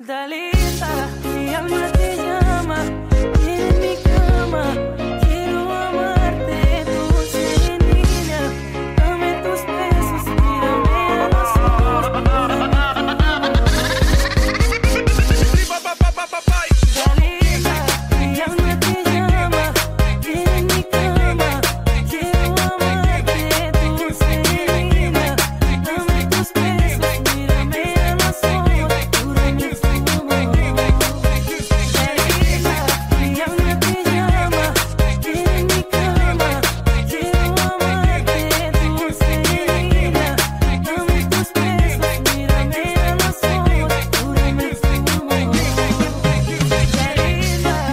Dalisa, mi alma te llama.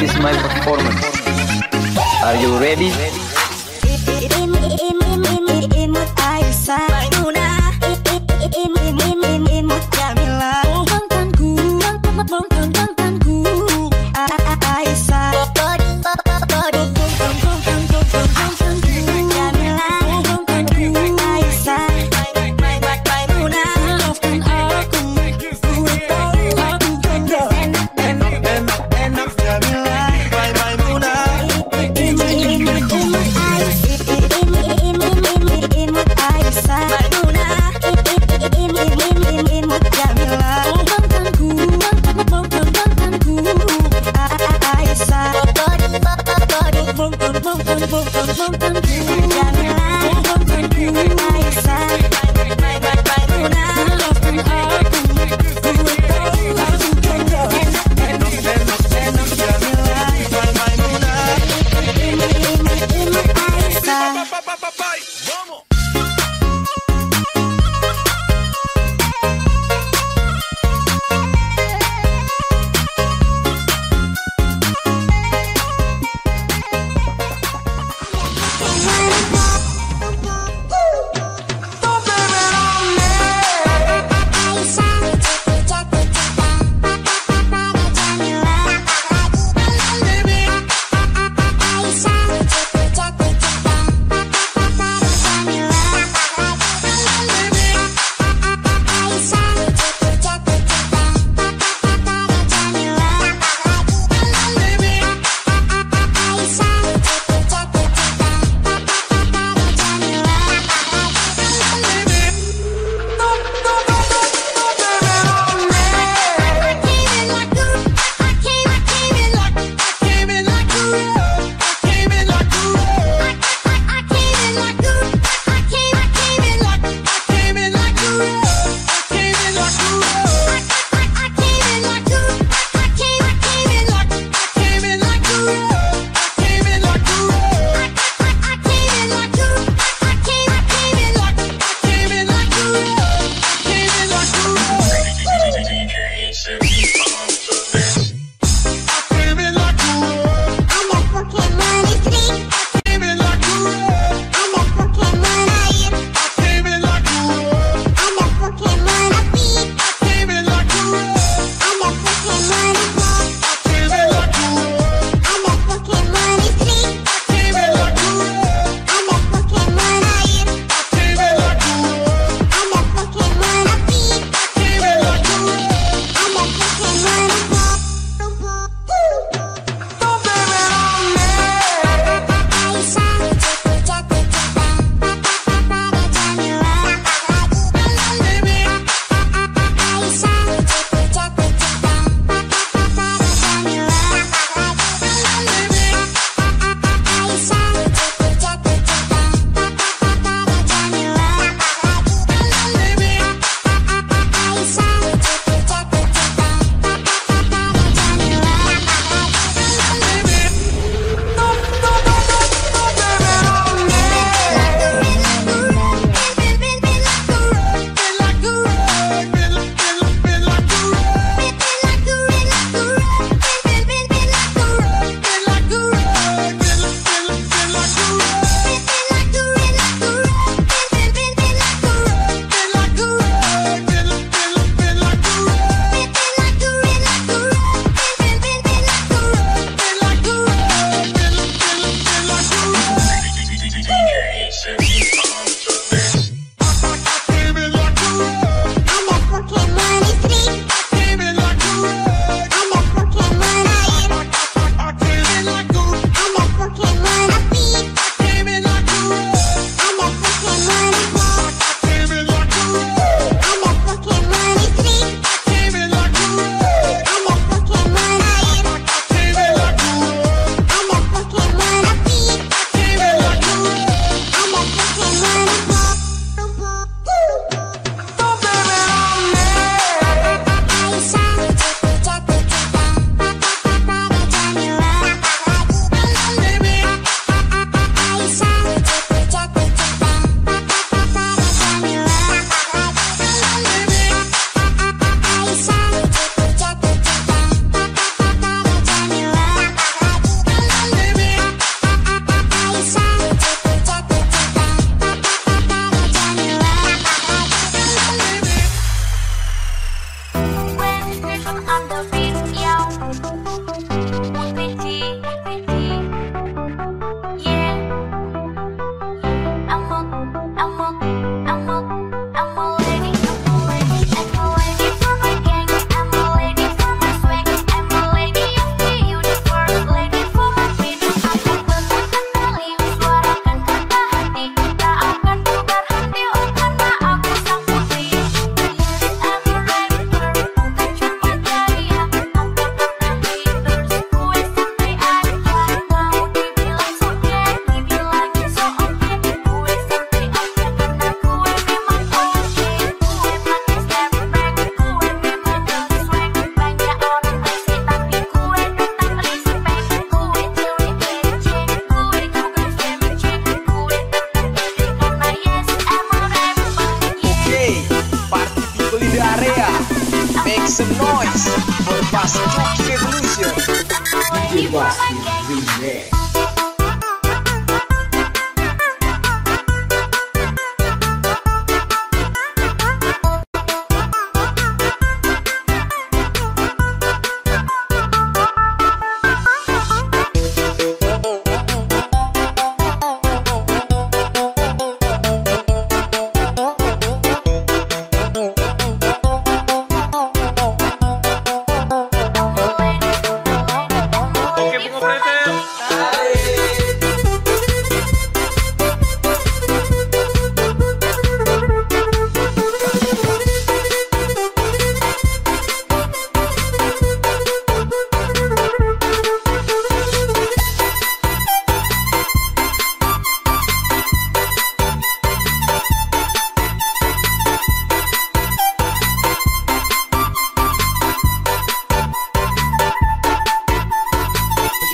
This is my performance. Are you ready?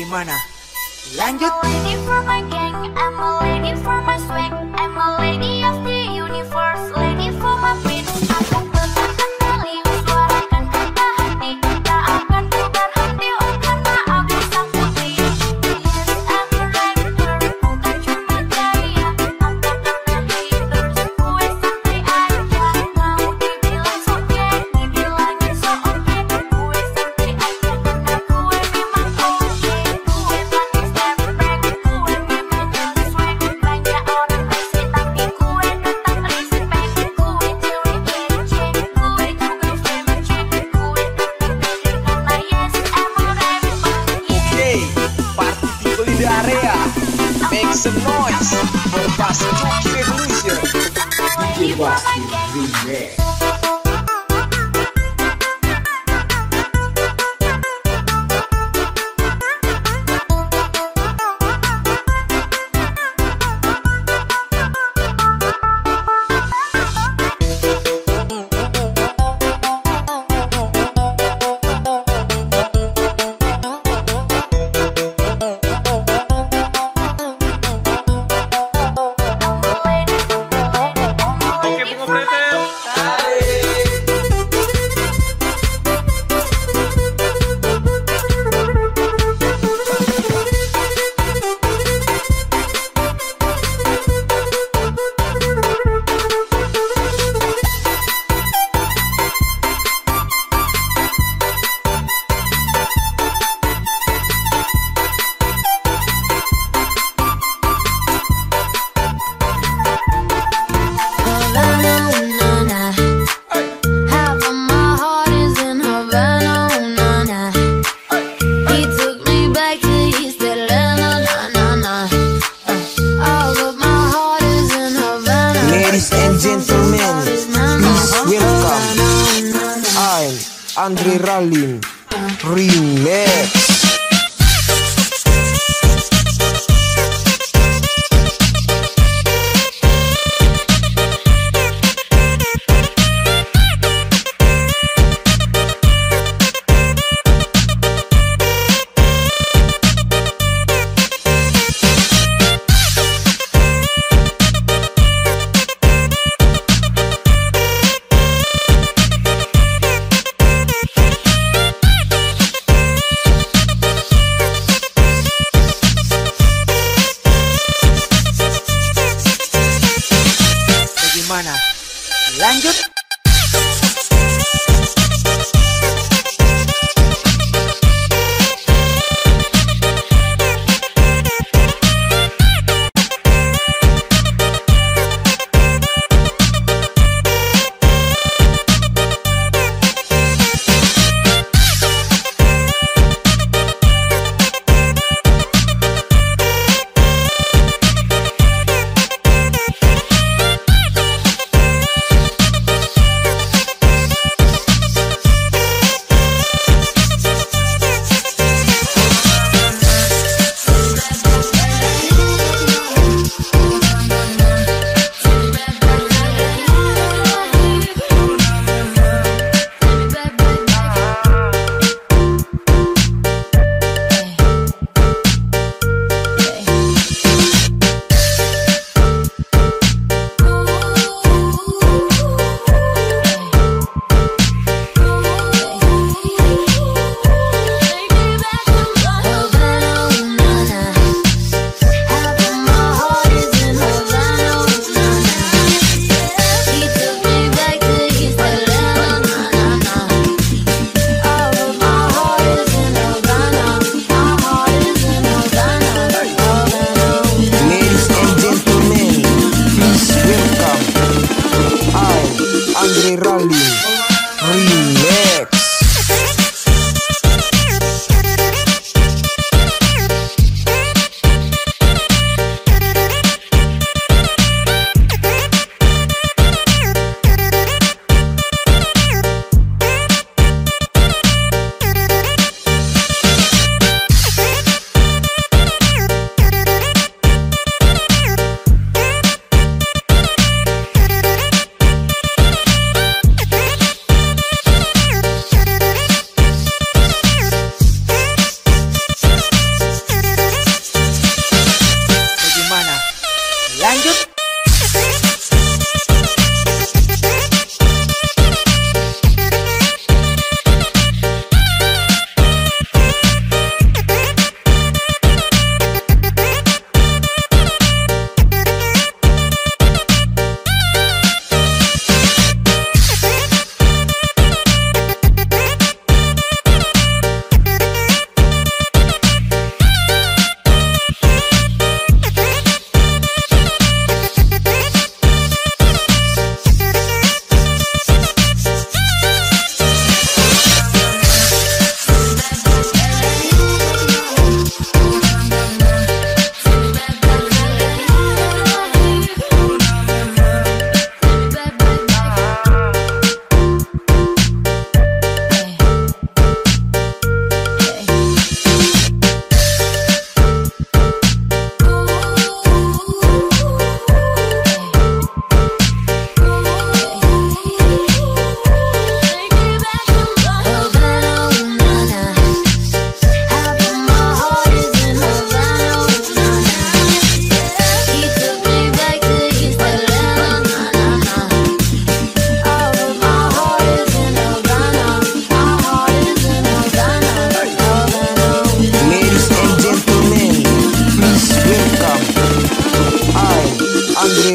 gimana? Lanjut. I'm a lady for my gang, I'm a lady for my swag, I'm a lady of the universe.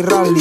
Rally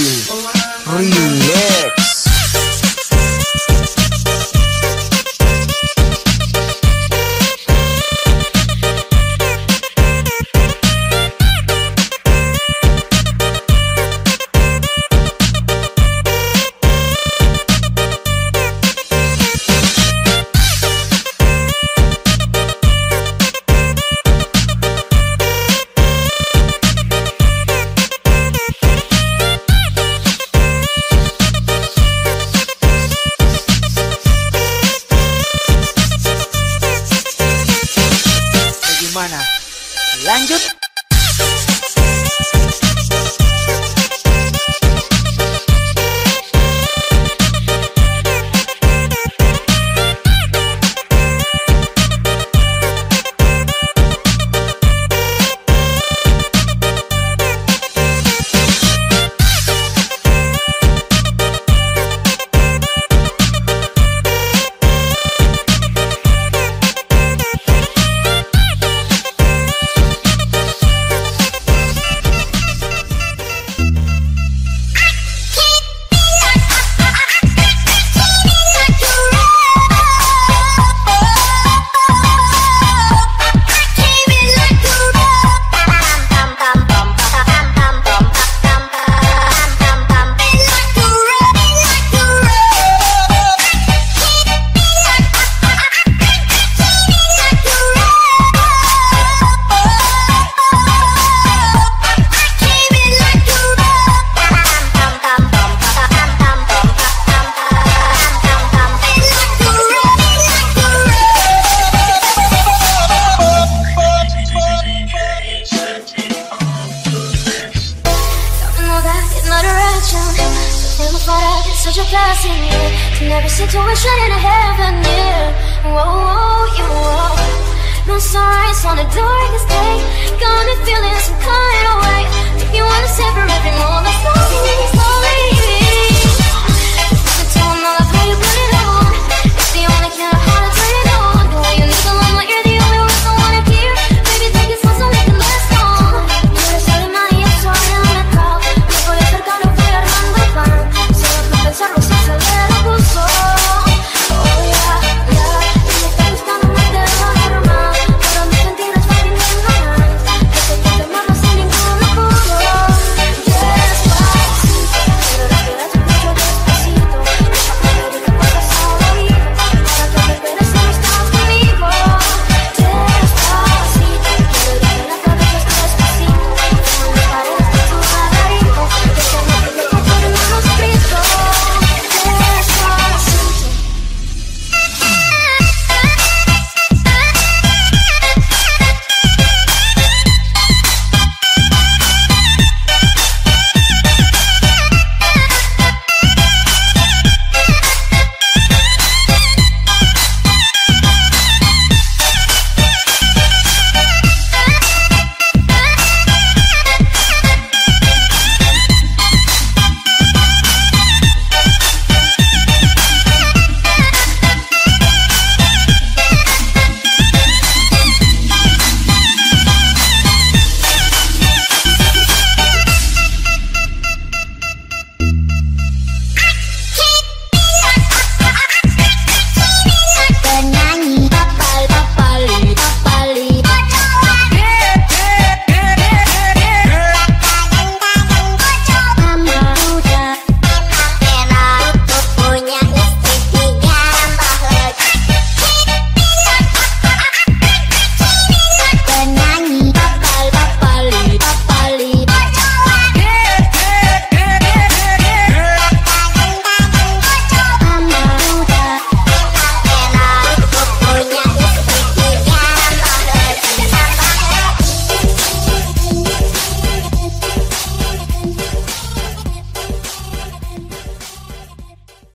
such a blessing, yeah. To every situation in a heaven, yeah. Whoa, whoa, you whoa. No sunrise on the darkest day. Got me feeling some kind of way. Make me wanna savor every moment slowly, slowly.